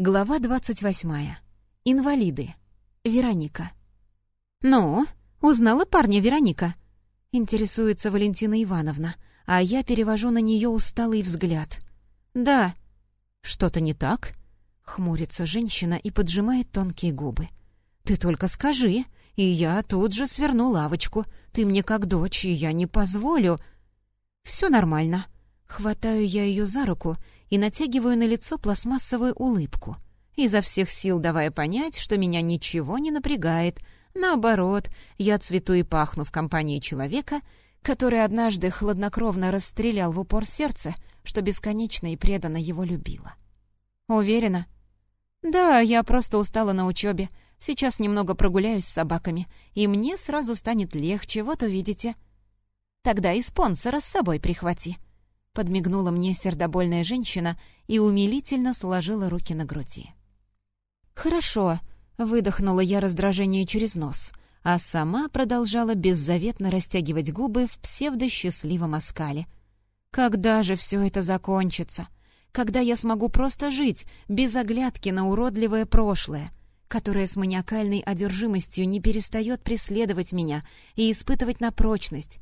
Глава 28. Инвалиды. Вероника. «Ну, узнала парня Вероника?» Интересуется Валентина Ивановна, а я перевожу на нее усталый взгляд. «Да». «Что-то не так?» Хмурится женщина и поджимает тонкие губы. «Ты только скажи, и я тут же сверну лавочку. Ты мне как дочь, и я не позволю...» «Все нормально». Хватаю я ее за руку и натягиваю на лицо пластмассовую улыбку, изо всех сил давая понять, что меня ничего не напрягает. Наоборот, я цвету и пахну в компании человека, который однажды хладнокровно расстрелял в упор сердце, что бесконечно и преданно его любила. «Уверена?» «Да, я просто устала на учебе. Сейчас немного прогуляюсь с собаками, и мне сразу станет легче, вот увидите». «Тогда и спонсора с собой прихвати», Подмигнула мне сердобольная женщина и умилительно сложила руки на груди. «Хорошо», — выдохнула я раздражение через нос, а сама продолжала беззаветно растягивать губы в псевдосчастливом оскале. «Когда же все это закончится? Когда я смогу просто жить, без оглядки на уродливое прошлое?» которое с маниакальной одержимостью не перестает преследовать меня и испытывать на прочность.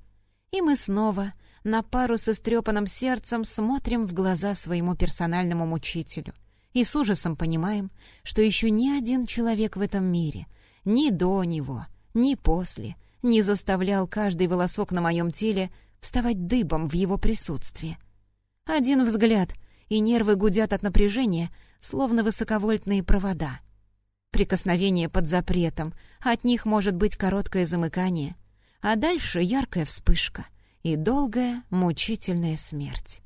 И мы снова, на пару со стрепанным сердцем смотрим в глаза своему персональному мучителю и с ужасом понимаем, что еще ни один человек в этом мире, ни до него, ни после, не заставлял каждый волосок на моем теле вставать дыбом в его присутствии. Один взгляд, и нервы гудят от напряжения, словно высоковольтные провода. Прикосновение под запретом, от них может быть короткое замыкание, а дальше яркая вспышка — и долгая, мучительная смерть.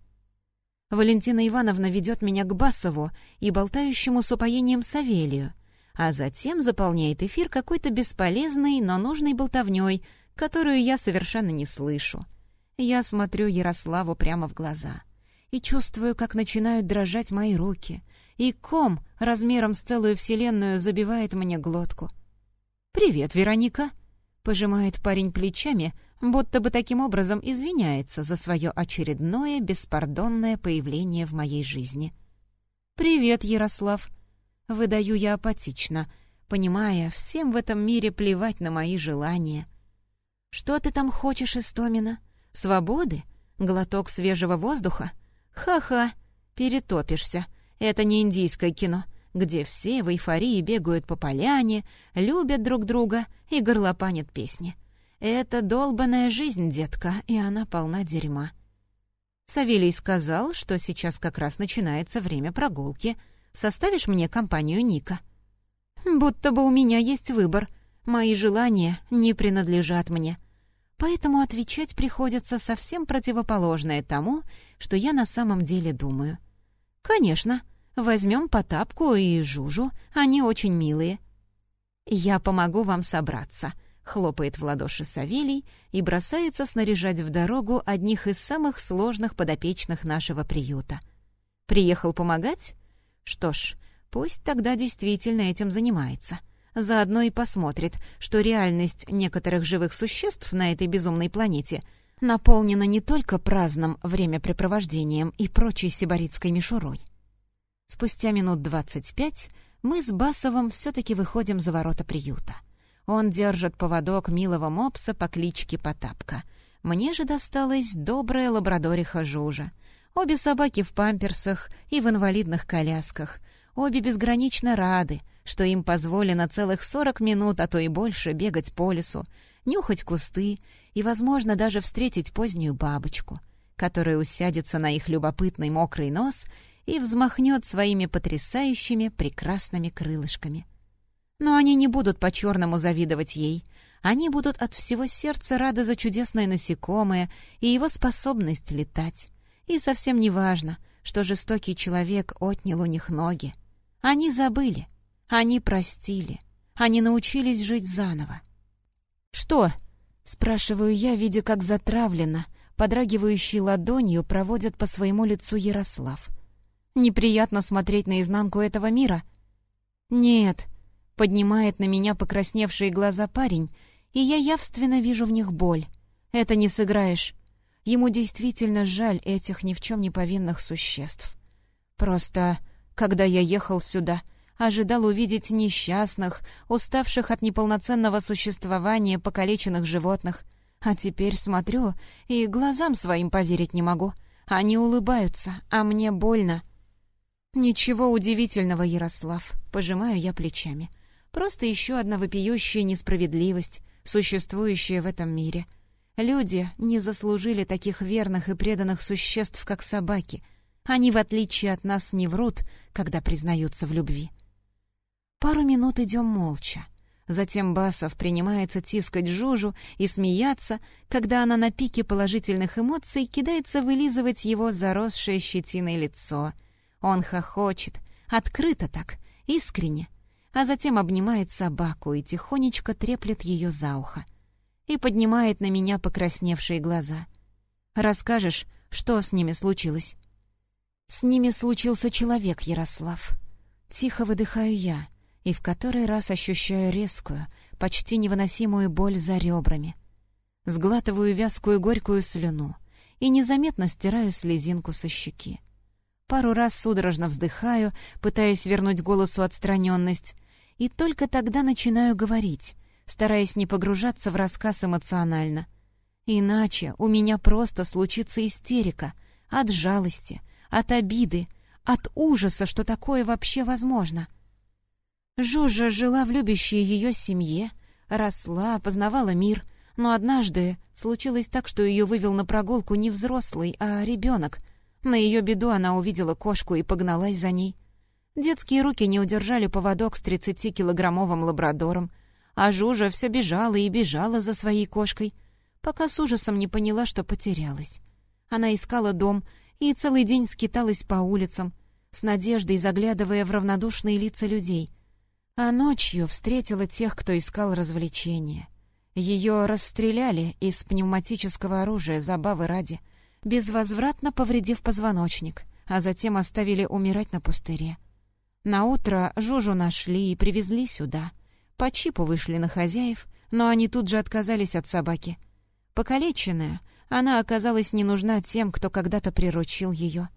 Валентина Ивановна ведет меня к Басову и болтающему с упоением Савелию, а затем заполняет эфир какой-то бесполезной, но нужной болтовней, которую я совершенно не слышу. Я смотрю Ярославу прямо в глаза и чувствую, как начинают дрожать мои руки, и ком размером с целую вселенную забивает мне глотку. «Привет, Вероника!» — пожимает парень плечами, будто бы таким образом извиняется за свое очередное беспардонное появление в моей жизни. «Привет, Ярослав!» — выдаю я апатично, понимая, всем в этом мире плевать на мои желания. «Что ты там хочешь, Истомина? Свободы? Глоток свежего воздуха? Ха-ха! Перетопишься. Это не индийское кино, где все в эйфории бегают по поляне, любят друг друга и горлопанят песни. Это долбаная жизнь, детка, и она полна дерьма. Савелий сказал, что сейчас как раз начинается время прогулки. Составишь мне компанию Ника? Будто бы у меня есть выбор. Мои желания не принадлежат мне. Поэтому отвечать приходится совсем противоположное тому, что я на самом деле думаю. Конечно, возьмем Потапку и Жужу, они очень милые. Я помогу вам собраться — хлопает в ладоши Савелий и бросается снаряжать в дорогу одних из самых сложных подопечных нашего приюта. Приехал помогать? Что ж, пусть тогда действительно этим занимается. Заодно и посмотрит, что реальность некоторых живых существ на этой безумной планете наполнена не только праздным времяпрепровождением и прочей сибаритской мишурой. Спустя минут двадцать пять мы с Басовым все-таки выходим за ворота приюта. Он держит поводок милого мопса по кличке Потапка. Мне же досталась добрая лабрадориха Жужа. Обе собаки в памперсах и в инвалидных колясках. Обе безгранично рады, что им позволено целых сорок минут, а то и больше, бегать по лесу, нюхать кусты и, возможно, даже встретить позднюю бабочку, которая усядется на их любопытный мокрый нос и взмахнет своими потрясающими прекрасными крылышками. Но они не будут по-черному завидовать ей. Они будут от всего сердца рады за чудесное насекомое и его способность летать. И совсем не важно, что жестокий человек отнял у них ноги. Они забыли, они простили, они научились жить заново. «Что?» — спрашиваю я, видя, как затравленно, подрагивающей ладонью проводят по своему лицу Ярослав. «Неприятно смотреть на изнанку этого мира?» «Нет», Поднимает на меня покрасневшие глаза парень, и я явственно вижу в них боль. Это не сыграешь. Ему действительно жаль этих ни в чем не повинных существ. Просто когда я ехал сюда, ожидал увидеть несчастных, уставших от неполноценного существования покалеченных животных. А теперь смотрю и глазам своим поверить не могу. Они улыбаются, а мне больно. Ничего удивительного, Ярослав, пожимаю я плечами. Просто еще одна вопиющая несправедливость, существующая в этом мире. Люди не заслужили таких верных и преданных существ, как собаки. Они, в отличие от нас, не врут, когда признаются в любви. Пару минут идем молча. Затем Басов принимается тискать Жужу и смеяться, когда она на пике положительных эмоций кидается вылизывать его заросшее щетиной лицо. Он хохочет, открыто так, искренне, а затем обнимает собаку и тихонечко треплет ее за ухо. И поднимает на меня покрасневшие глаза. «Расскажешь, что с ними случилось?» «С ними случился человек, Ярослав». Тихо выдыхаю я — и в который раз ощущаю резкую, почти невыносимую боль за ребрами. Сглатываю вязкую горькую слюну и незаметно стираю слезинку со щеки. Пару раз судорожно вздыхаю, пытаясь вернуть голосу отстраненность, и только тогда начинаю говорить, стараясь не погружаться в рассказ эмоционально. Иначе у меня просто случится истерика от жалости, от обиды, от ужаса, что такое вообще возможно — Жужа жила в любящей ее семье, росла, познавала мир, но однажды случилось так, что ее вывел на прогулку не взрослый, а ребенок. На ее беду она увидела кошку и погналась за ней. Детские руки не удержали поводок с 30-килограммовым лабрадором, а Жужа все бежала и бежала за своей кошкой, пока с ужасом не поняла, что потерялась. Она искала дом и целый день скиталась по улицам, с надеждой заглядывая в равнодушные лица людей — а ночью встретила тех, кто искал развлечения. Ее расстреляли из пневматического оружия забавы ради, безвозвратно повредив позвоночник, а затем оставили умирать на пустыре. Наутро Жужу нашли и привезли сюда. По чипу вышли на хозяев, но они тут же отказались от собаки. Покалеченная, она оказалась не нужна тем, кто когда-то приручил ее.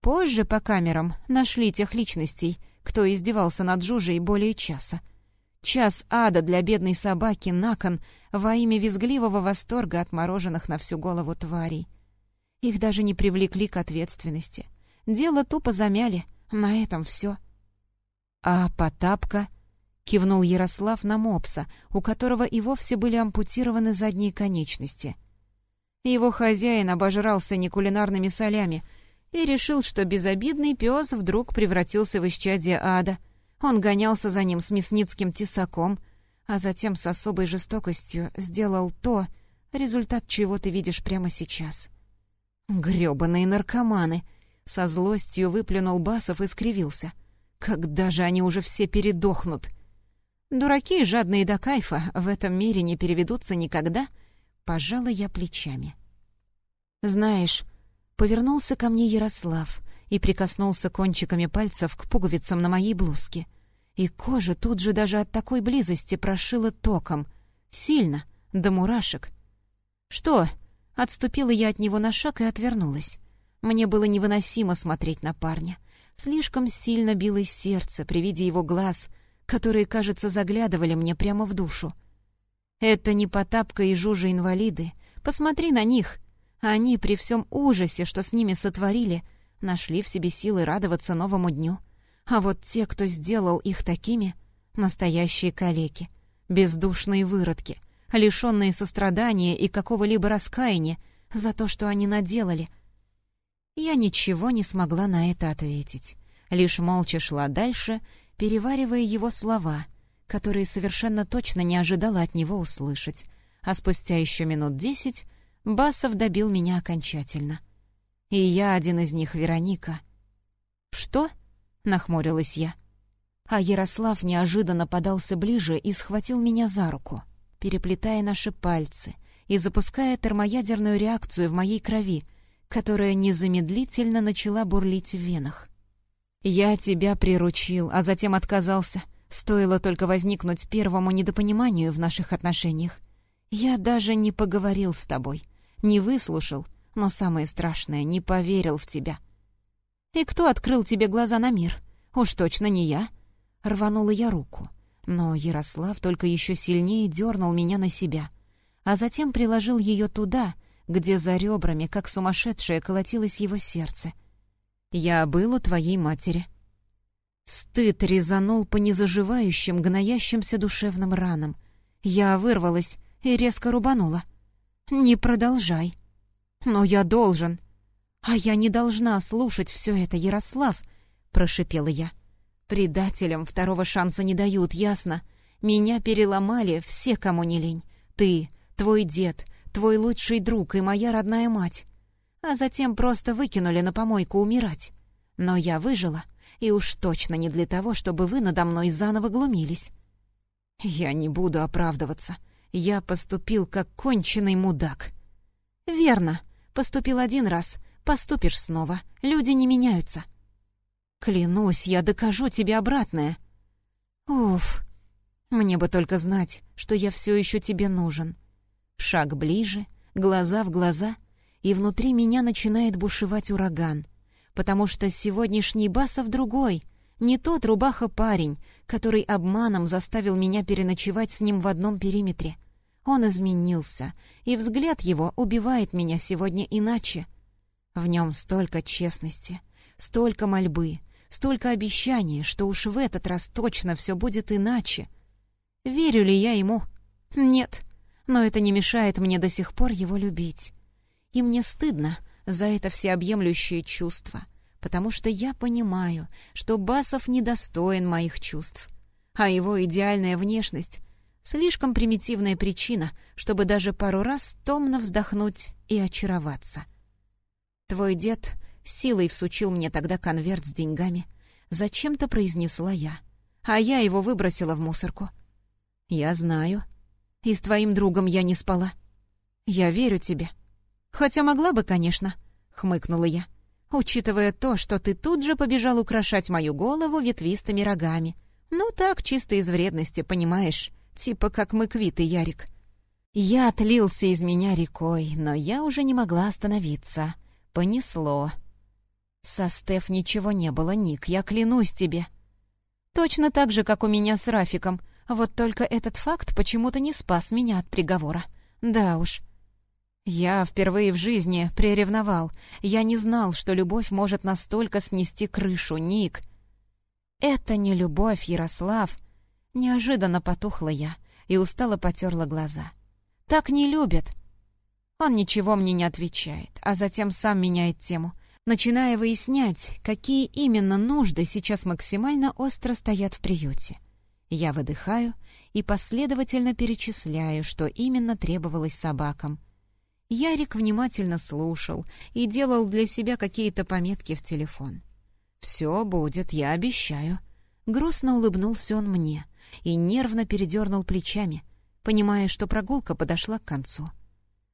Позже по камерам нашли тех личностей — кто издевался над Жужей более часа. Час ада для бедной собаки на кон во имя визгливого восторга от мороженых на всю голову тварей. Их даже не привлекли к ответственности. Дело тупо замяли, на этом все. «А Потапка?» — кивнул Ярослав на мопса, у которого и вовсе были ампутированы задние конечности. Его хозяин обожрался некулинарными солями — и решил, что безобидный пес вдруг превратился в исчадие ада. Он гонялся за ним с мясницким тесаком, а затем с особой жестокостью сделал то, результат чего ты видишь прямо сейчас. Грёбаные наркоманы! Со злостью выплюнул Басов и скривился. Когда же они уже все передохнут? Дураки, жадные до кайфа, в этом мире не переведутся никогда. Пожалуй, я плечами. Знаешь, Повернулся ко мне Ярослав и прикоснулся кончиками пальцев к пуговицам на моей блузке. И кожа тут же даже от такой близости прошила током. Сильно, до мурашек. «Что?» Отступила я от него на шаг и отвернулась. Мне было невыносимо смотреть на парня. Слишком сильно билось сердце при виде его глаз, которые, кажется, заглядывали мне прямо в душу. «Это не Потапка и Жужа-инвалиды. Посмотри на них. Они, при всем ужасе, что с ними сотворили, нашли в себе силы радоваться новому дню. А вот те, кто сделал их такими, настоящие калеки, бездушные выродки, лишенные сострадания и какого-либо раскаяния за то, что они наделали. Я ничего не смогла на это ответить, лишь молча шла дальше, переваривая его слова, которые совершенно точно не ожидала от него услышать, а спустя еще минут десять Басов добил меня окончательно. И я один из них, Вероника. «Что?» — нахмурилась я. А Ярослав неожиданно подался ближе и схватил меня за руку, переплетая наши пальцы и запуская термоядерную реакцию в моей крови, которая незамедлительно начала бурлить в венах. «Я тебя приручил, а затем отказался. Стоило только возникнуть первому недопониманию в наших отношениях. Я даже не поговорил с тобой не выслушал, но самое страшное — не поверил в тебя. И кто открыл тебе глаза на мир? Уж точно не я. Рванула я руку. Но Ярослав только еще сильнее дернул меня на себя, а затем приложил ее туда, где за ребрами, как сумасшедшее, колотилось его сердце. «Я был у твоей матери». Стыд резанул по незаживающим, гноящимся душевным ранам. Я вырвалась и резко рубанула. «Не продолжай». «Но я должен». «А я не должна слушать все это, Ярослав», — прошипела я. «Предателям второго шанса не дают, ясно? Меня переломали все, кому не лень. Ты, твой дед, твой лучший друг и моя родная мать. А затем просто выкинули на помойку умирать. Но я выжила, и уж точно не для того, чтобы вы надо мной заново глумились. Я не буду оправдываться. Я поступил как конченый мудак. Верно, поступил один раз, поступишь снова. Люди не меняются. Клянусь, я докажу тебе обратное. Уф, мне бы только знать, что я все еще тебе нужен. Шаг ближе, глаза в глаза, и внутри меня начинает бушевать ураган, потому что сегодняшний Басов другой, не тот рубаха-парень, который обманом заставил меня переночевать с ним в одном периметре. Он изменился, и взгляд его убивает меня сегодня иначе. В нем столько честности, столько мольбы, столько обещаний, что уж в этот раз точно все будет иначе. Верю ли я ему? Нет, но это не мешает мне до сих пор его любить. И мне стыдно за это всеобъемлющее чувство, потому что я понимаю, что Басов недостоин моих чувств, а его идеальная внешность — слишком примитивная причина, чтобы даже пару раз томно вздохнуть и очароваться. Твой дед силой всучил мне тогда конверт с деньгами. Зачем-то произнесла я, а я его выбросила в мусорку. Я знаю, и с твоим другом я не спала. Я верю тебе. Хотя могла бы, конечно, хмыкнула я, учитывая то, что ты тут же побежал украшать мою голову ветвистыми рогами. Ну так, чисто из вредности, понимаешь, типа как мы квиты, Ярик. Я отлился из меня рекой, но я уже не могла остановиться. Понесло. Со Стеф ничего не было, Ник, я клянусь тебе. Точно так же, как у меня с Рафиком — вот только этот факт почему-то не спас меня от приговора. Да уж. Я впервые в жизни приревновал. Я не знал, что любовь может настолько снести крышу, Ник. Это не любовь, Ярослав. Неожиданно потухла я и устало потерла глаза. Так не любят. Он ничего мне не отвечает, а затем сам меняет тему, начиная выяснять, какие именно нужды сейчас максимально остро стоят в приюте. Я выдыхаю и последовательно перечисляю, что именно требовалось собакам. Ярик внимательно слушал и делал для себя какие-то пометки в телефон. «Все будет, я обещаю». Грустно улыбнулся он мне и нервно передернул плечами, понимая, что прогулка подошла к концу.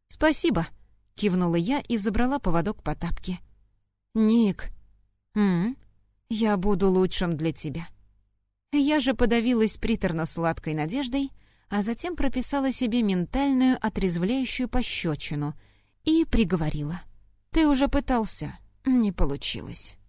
«Спасибо», — кивнула я и забрала поводок по тапке. «Ник, м я буду лучшим для тебя». Я же подавилась приторно-сладкой надеждой, а затем прописала себе ментальную отрезвляющую пощечину и приговорила. «Ты уже пытался. Не получилось».